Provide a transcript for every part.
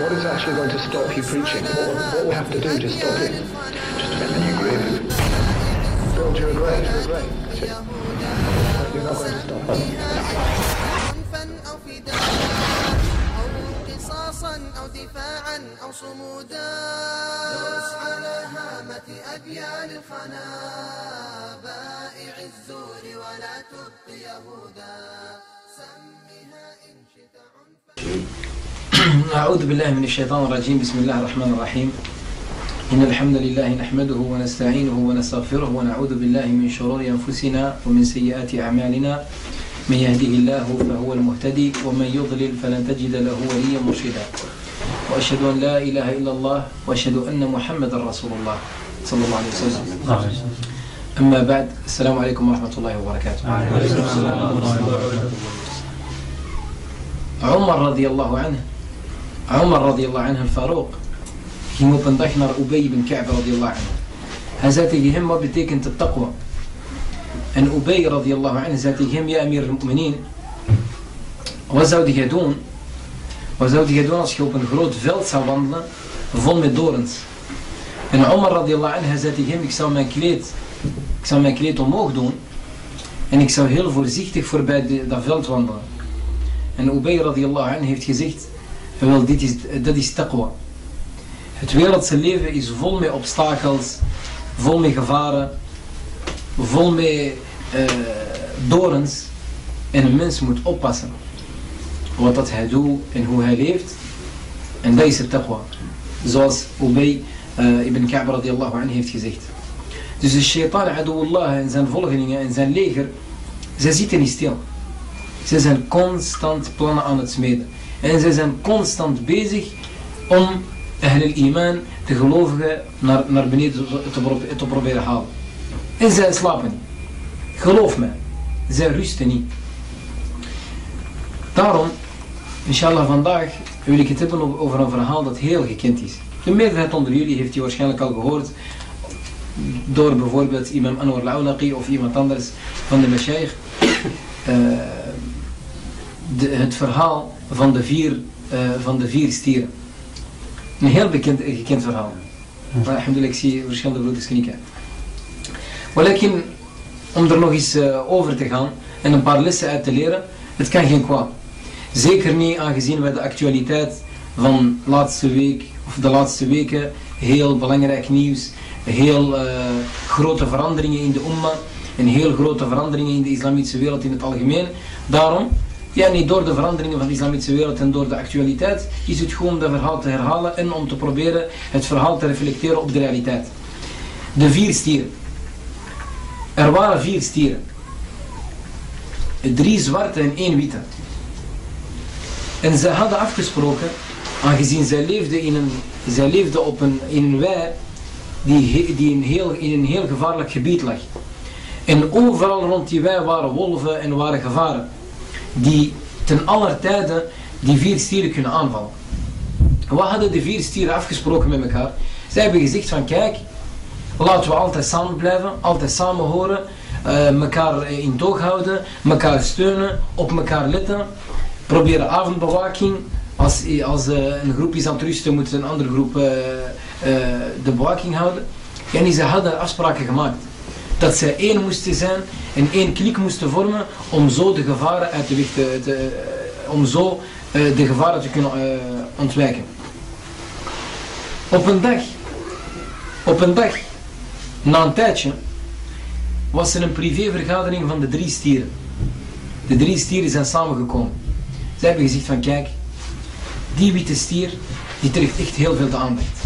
What is actually going to stop you preaching? What, what we have to do to stop it? Just make a new grave. Build your grave. You're not going to stop. أو دفاعا أو صمودا. درس على هامة أديان الخنا. بائع الزور ولا تبق يهودا. سمها إن شئت عنفا. أعوذ بالله من الشيطان الرجيم. بسم الله الرحمن الرحيم. إن الحمد لله نحمده ونستعينه ونستغفره ونعوذ بالله من شرور أنفسنا ومن سيئات أعمالنا. من يهده الله فهو المهتدي ومن يضلل فلن تجد له وليا مرشدا وأشهد أن لا إله إلا الله وأشهد أن محمدا رسول الله صلى الله عليه وسلم أما بعد السلام عليكم ورحمة الله وبركاته عمر رضي الله عنه عمر رضي الله عنه الفاروق ging op een dag naar Ubay ibn Ka'b radiyallahu anhu. Hij zei tegen hem, wat betekent het taqwa? En Ubay radiyallahu anhu zei tegen hem, ja amir al-mu'minin, wat zou jij doen? Wat zou jij doen als je op een groot veld zou wandelen, vol met dorens? En Omar radiyallahu anhu, zei tegen hem, ik zou mijn kleed, ik zou mijn kleed omhoog doen, en ik zou heel voorzichtig voorbij dat veld wandelen. En Ubay radiyallahu anhu heeft gezegd, wel, dit is, dat is taqwa. Het wereldse leven is vol met obstakels, vol met gevaren, vol met dorens. En een mens moet oppassen wat dat hij doet en hoe hij leeft. En dat is het taqwa. Zoals Ubay eh, ibn Ka'b radiallahu anhu heeft gezegd. Dus de shaitan aduwullah en zijn volgelingen en zijn leger, zij zitten niet stil. Ze zijn constant plannen aan het smeden. En ze zijn constant bezig om Ahl al-Iman, de gelovigen, naar, naar beneden te, te, pro- te proberen halen. En zij slapen niet. Geloof mij, zij rusten niet. Daarom, inshallah vandaag, wil ik het hebben over een verhaal dat heel gekend is. De meerderheid onder jullie heeft die waarschijnlijk al gehoord door bijvoorbeeld imam Anwar al-Awlaqi of iemand anders van de Mashaykh. Eh, het verhaal van de vier, eh, van de vier stieren. Een heel bekend, gekend verhaal. Maar alhamdulillah, ik zie verschillende broeders knikken. Walakin, om er nog eens eh, over te gaan en een paar lessen uit te leren, het kan geen kwaad. Zeker niet aangezien wij de actualiteit van laatste week of de laatste weken heel belangrijk nieuws, heel eh, grote veranderingen in de umma en heel grote veranderingen in de islamitische wereld in het algemeen. Daarom, ja niet door de veranderingen van de islamitische wereld en door de actualiteit, is het goed om dat verhaal te herhalen en om te proberen het verhaal te reflecteren op de realiteit. De vier stieren. Er waren vier stieren. Drie zwarte en één witte. En ze hadden afgesproken, aangezien zij leefden, in een, zij leefden op een, in een wei die, die in, heel, in een heel gevaarlijk gebied lag. En overal rond die wei waren wolven en waren gevaren. Die ten aller tijde die vier stieren kunnen aanvallen. Wat hadden de vier stieren afgesproken met elkaar? Zij hebben gezegd van kijk, laten we altijd samen blijven, altijd samen horen, eh, elkaar in toog houden, elkaar steunen, op elkaar letten. Proberen avondbewaking. Als, als eh, een groep is aan het rusten, moet een andere groep eh, de bewaking houden. En ze hadden afspraken gemaakt. Dat zij één moesten zijn en één klik moesten vormen om zo de gevaren uit de weg te, te- om zo de gevaren te kunnen ontwijken. Op een dag, op een dag, na een tijdje, was er een privévergadering van de drie stieren. De drie stieren zijn samengekomen. Ze hebben gezegd van kijk, die witte stier, die trekt echt heel veel de aandacht.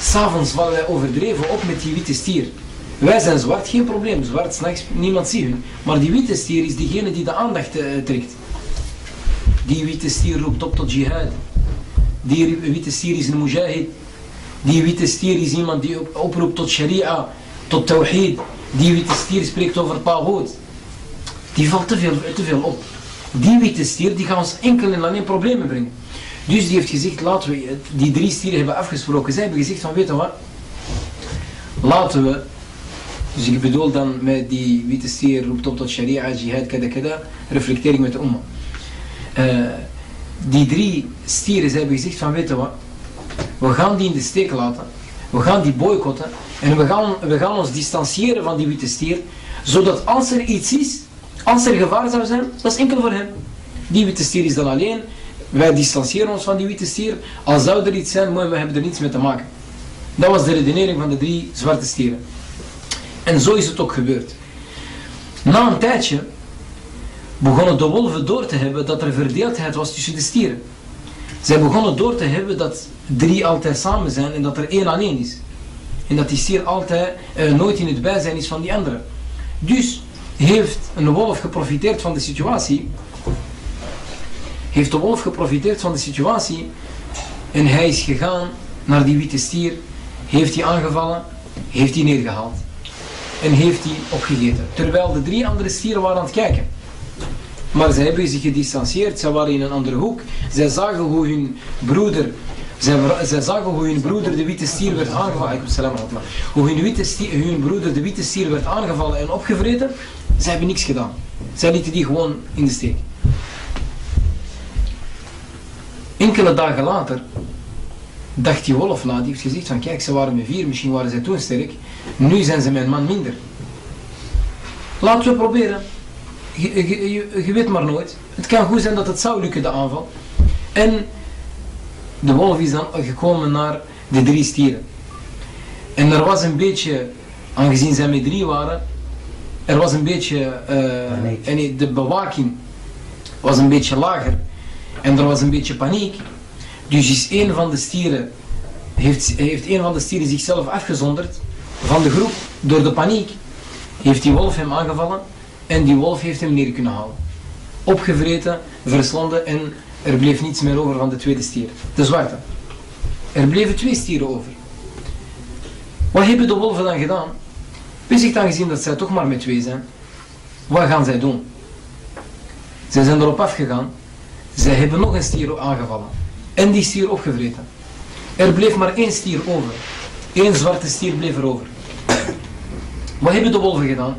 S'avonds vallen wij overdreven op met die witte stier. Wij zijn zwart, geen probleem. Zwart, s'nachts, niemand ziet hun. Maar die witte stier is diegene die de aandacht eh, trekt. Die witte stier roept op tot jihad. Die witte stier is een mujahid. Die witte stier is iemand die op- oproept tot sharia, tot tawhid. Die witte stier spreekt over tagoot. Die valt te veel, te veel op. Die witte stier die gaat ons enkel en alleen problemen brengen. Dus die heeft gezegd, laten we, die drie stieren hebben afgesproken. Zij hebben gezegd van, weet je wat, laten we, dus ik bedoel dan met die witte stier roept op tot sharia, jihad, kada kada, reflectering met de umma. Eh, die drie stieren, ze hebben gezegd van, weet je wat, we gaan die in de steek laten, we gaan die boycotten, en we gaan, we gaan ons distancieren van die witte stier, zodat als er iets is, als er gevaar zou zijn, dat is enkel voor hem. Die witte stier is dan alleen, wij distancieren ons van die witte stier, als zou er iets zijn, mooi, we hebben er niets mee te maken. Dat was de redenering van de drie zwarte stieren. En zo is het ook gebeurd. Na een tijdje begonnen de wolven door te hebben dat er verdeeldheid was tussen de stieren. Zij begonnen door te hebben dat drie altijd samen zijn en dat er één alleen is. En dat die stier altijd uh, nooit in het bijzijn is van die andere. Dus heeft een wolf geprofiteerd van de situatie. Heeft de wolf geprofiteerd van de situatie. En hij is gegaan naar die witte stier. Heeft hij aangevallen. Heeft hij neergehaald. En heeft hij opgegeten. Terwijl de drie andere stieren waren aan het kijken. Maar ze hebben zich gedistanceerd. Ze waren in een andere hoek. Zij zagen hoe hun broeder zij, zij zagen hoe hun broeder de witte stier werd aangevallen. Hoe hun, witte stier, hun broeder de witte stier werd aangevallen en opgevreten. Zij hebben niks gedaan. Zij lieten die gewoon in de steek. Enkele dagen later dacht die wolf na, die heeft gezegd van kijk, ze waren met vier, misschien waren zij toen sterk. Nu zijn ze een man minder. Laten we proberen. Je, je, je, weet maar nooit. Het kan goed zijn dat het zou lukken, de aanval. En de wolf is dan gekomen naar de drie stieren. En er was een beetje, aangezien zij met drie waren, er was een beetje, uh, en de bewaking was een beetje lager. En er was een beetje paniek. Dus is een van de stieren, heeft, heeft een van de stieren zichzelf afgezonderd van de groep door de paniek. Heeft die wolf hem aangevallen en die wolf heeft hem neer kunnen halen. Opgevreten, verslonden en er bleef niets meer over van de tweede stier. De zwarte. Er bleven twee stieren over. Wat hebben de wolven dan gedaan? Bezig dan gezien dat zij toch maar met twee zijn. Wat gaan zij doen? Zij zijn erop afgegaan. Zij hebben nog een stier aangevallen. En die stier opgevreten. Er bleef maar één stier over. Eén zwarte stier bleef er over. Wat hebben de wolven gedaan?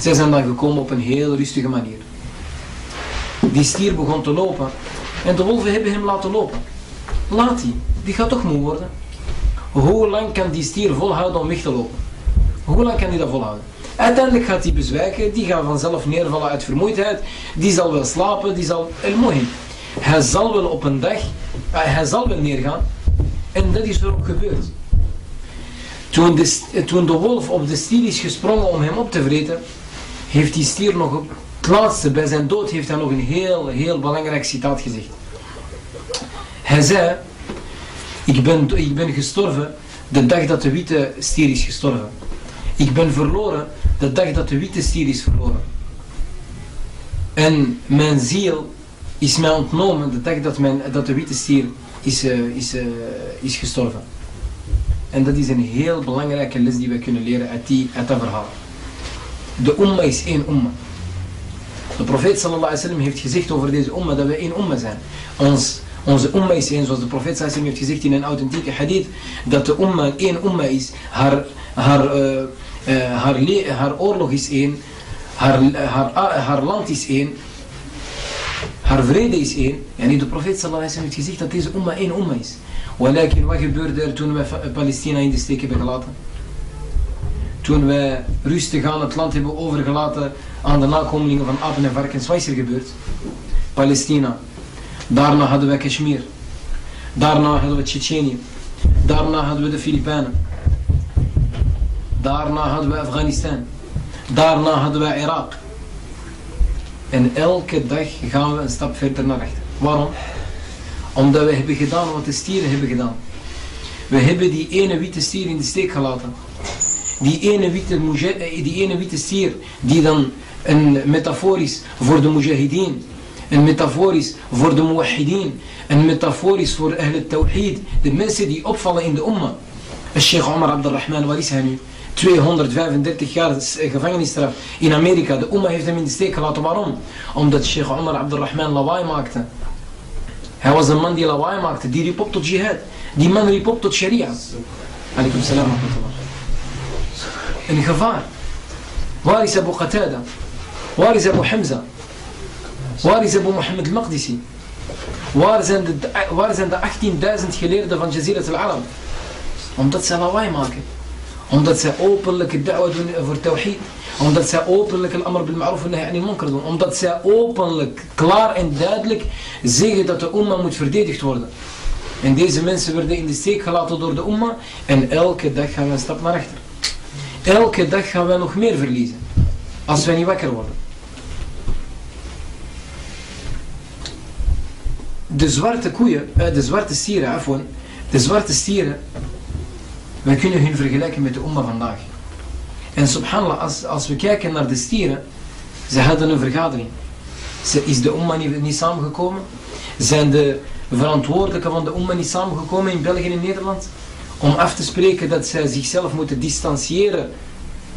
Zij zijn dan gekomen op een heel rustige manier. Die stier begon te lopen en de wolven hebben hem laten lopen. Laat die, die gaat toch moe worden. Hoe lang kan die stier volhouden om weg te lopen? Hoe lang kan hij dat volhouden? Uiteindelijk gaat hij bezwijken, die gaat vanzelf neervallen uit vermoeidheid, die zal wel slapen, die zal... El. Hij zal wel op een dag, eh, hij zal wel neergaan. En dat is er ook gebeurd. Toen de, toen de wolf op de stier is gesprongen om hem op te vreten, heeft die stier nog op het laatste, bij zijn dood, heeft hij nog een heel, heel belangrijk citaat gezegd. Hij zei, ik ben, ik ben gestorven de dag dat de witte stier is gestorven. Ik ben verloren de dag dat de witte stier is verloren. En mijn ziel is mij ontnomen de dag dat, mijn, dat de witte stier is, uh, is, uh, is gestorven. En dat is een heel belangrijke les die we kunnen leren uit, die, uit dat verhaal. De umma is één umma. De profeet sallallahu alaihi wasallam heeft gezegd over deze umma dat we één umma zijn. Ons, onze umma is één, zoals de profeet sallallahu heeft gezegd in een authentieke hadith, dat de umma één umma is. Haar, haar, uh, uh, haar, oorlog is één, haar, haar, haar land is één, haar vrede is één. En de profeet sallallahu heeft gezegd dat deze umma één umma is. Walakin, wat gebeurde er toen we Palestina in de steek hebben gelaten? Toen wij rustig aan het land hebben overgelaten aan de nakomelingen van apen en varkens. Wat is er gebeurd? Palestina. Daarna hadden we Kashmir. Daarna hadden we Tsjetsjenië. Daarna hadden we de Filipijnen. Daarna hadden we Afghanistan. Daarna hadden we Irak. En elke dag gaan we een stap verder naar rechter. Waarom? Omdat we hebben gedaan wat de stieren hebben gedaan. We hebben die ene witte stier in de steek gelaten. Die ene witte, die ene witte stier die dan een metaforisch voor de mujahideen, een metaforisch voor de muwahideen, een metaforisch voor Ahl Tawhid, de mensen die opvallen in de umma. Sheikh Omar Abdurrahman, waar is hij nu? 235 jaar gevangenisstraf in Amerika. De umma heeft hem in de steek gelaten. Waarom? Omdat Sheikh Omar Abdurrahman lawaai maakte. Hij was een man die lawaai maakte, die riep op tot jihad. Die man riep op tot sharia. Alaikum salam Een gevaar. Waar is Abu Qatada? Waar is Abu Hamza? Waar is Abu Mohammed al-Maqdisi? Waar zijn de, de 18.000 geleerden van Jazirat al-Arab? Omdat ze lawaai maken. Omdat zij openlijk da'wa doen voor tawhid. Omdat zij openlijk al-amr bil ma'ruf en nahi munkar doen. Omdat zij openlijk, klaar en duidelijk zeggen dat de umma moet verdedigd worden. En deze mensen werden in de steek gelaten door de umma. En elke dag gaan we een stap naar achter. Elke dag gaan we nog meer verliezen. Als wij niet wakker worden. De zwarte koeien, eh, de zwarte stieren, de zwarte stieren, wij kunnen hun vergelijken met de umma vandaag. En subhanallah, als, als we kijken naar de stieren, ze hadden een vergadering. Ze, is de umma niet, niet samengekomen? Zijn de verantwoordelijken van de umma niet samengekomen in België en Nederland? Om af te spreken dat zij zichzelf moeten distancieren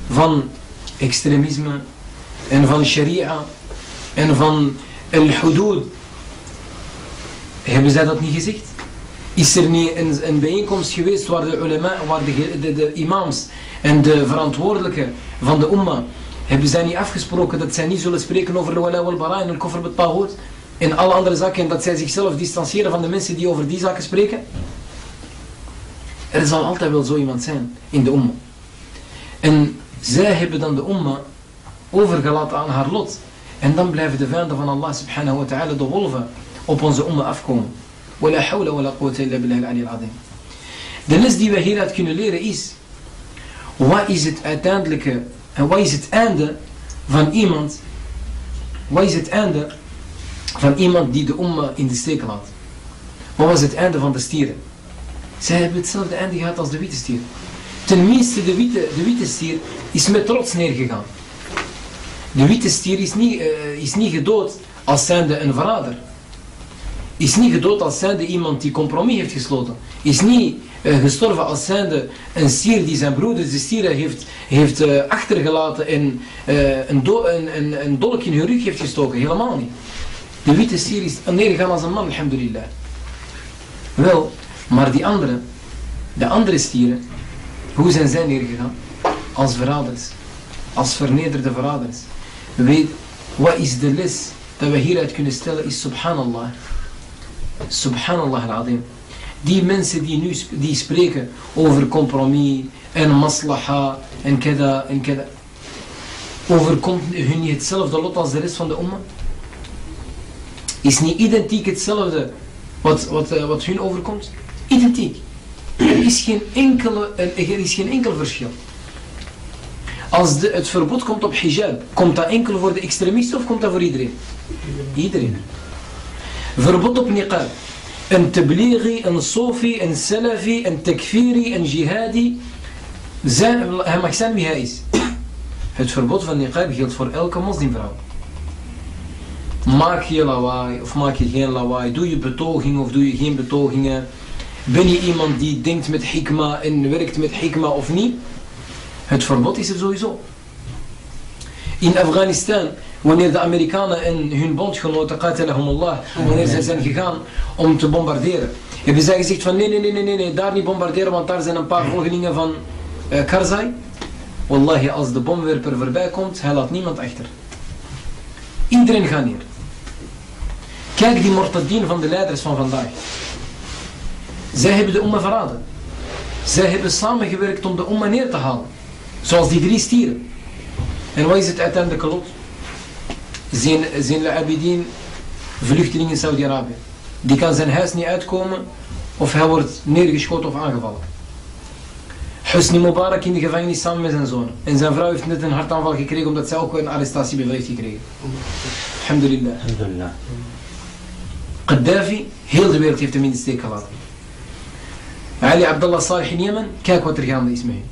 van extremisme en van sharia en van al-hudud. Hebben zij dat niet gezegd? Is er niet een, een bijeenkomst geweest waar de ulama, waar de, de, de imams en de verantwoordelijken van de umma, hebben zij niet afgesproken dat zij niet zullen spreken over al-wala wal-bara en al-kofr bet en alle andere zaken en dat zij zichzelf distancieren van de mensen die over die zaken spreken? Er zal altijd wel zo iemand zijn in de umma. En zij hebben dan de umma overgelaten aan haar lot. En dan blijven de vijanden van Allah subhanahu wa ta'ala, de wolven, op onze umma afkomen. De les die we hieruit kunnen leren is, wat is het uiteindelijke, en wat is het einde van iemand, wat is het einde van iemand die de umma in de steek laat? Wat was het einde van de stieren? Zij hebben hetzelfde einde gehad als de witte stier. Tenminste, de witte, de witte stier is met trots neergegaan. De witte stier is niet, uh, is niet gedood als zijnde een verrader. Is niet gedood als zijnde iemand die compromis heeft gesloten. Is niet uh, gestorven als zijnde een stier die zijn broeder, de stieren, heeft, heeft uh, achtergelaten en een, een dolk in hun rug heeft gestoken. Helemaal niet. De witte stier is neergegaan als een man, alhamdulillah. Wel, maar die andere, de andere stieren, hoe zijn zij neergegaan? Als verraders. Als vernederde verraders. Weet, wat is de les dat we hieruit kunnen stellen is subhanallah. Subhanallah al-azim. Die mensen die nu die spreken over compromis en maslaha en keda en keda. Overkomt hun niet hetzelfde lot als de rest van de umma? Is niet identiek hetzelfde wat, wat, wat hun overkomt? Identiek. Er is geen, enkele, er is geen enkel verschil. Als de, het verbod komt op hijab, komt dat enkel voor de extremisten of komt dat voor iedereen? Iedereen. Verbod op niqab. Een tablighi, een sofi, een salafi, een takfiri, een jihadi. Zijn, hij mag zijn wie hij is. Het verbod van niqab geldt voor elke moslimvrouw. Maak je lawaai of maak je geen lawaai. Doe je betogingen of doe je geen betogingen. Ben je iemand die denkt met hikma en werkt met hikma of niet? Het verbod is er sowieso. In Afghanistan, wanneer de Amerikanen en hun bondgenoten, qatalahumullah, wanneer zij zijn gegaan om te bombarderen, hebben zij gezegd van nee, nee, nee, nee, nee, daar niet bombarderen, want daar zijn een paar volgelingen van uh, Karzai. Wallahi, als de bomwerper voorbij komt, hij laat niemand achter. Iedereen gaat neer. Kijk die mortadien van de leiders van vandaag. Zij hebben de umma verraden. Zij hebben samengewerkt om de umma neer te halen. Zoals die drie stieren. En wat is het uiteindelijke lot? Zijn, zijn Abidin vluchteling in Saudi-Arabië. Die kan zijn huis niet uitkomen of hij wordt neergeschoten of aangevallen. Husni Mubarak in de gevangenis samen met zijn zoon. En zijn vrouw heeft net een hartaanval gekregen omdat zij ook een arrestatiebevel heeft gekregen. Alhamdulillah. Alhamdulillah. Gaddafi, heel de wereld heeft hem in de steek gelaten. Ali Abdullah Salih in Jemen, kijk wat er gaande is mee.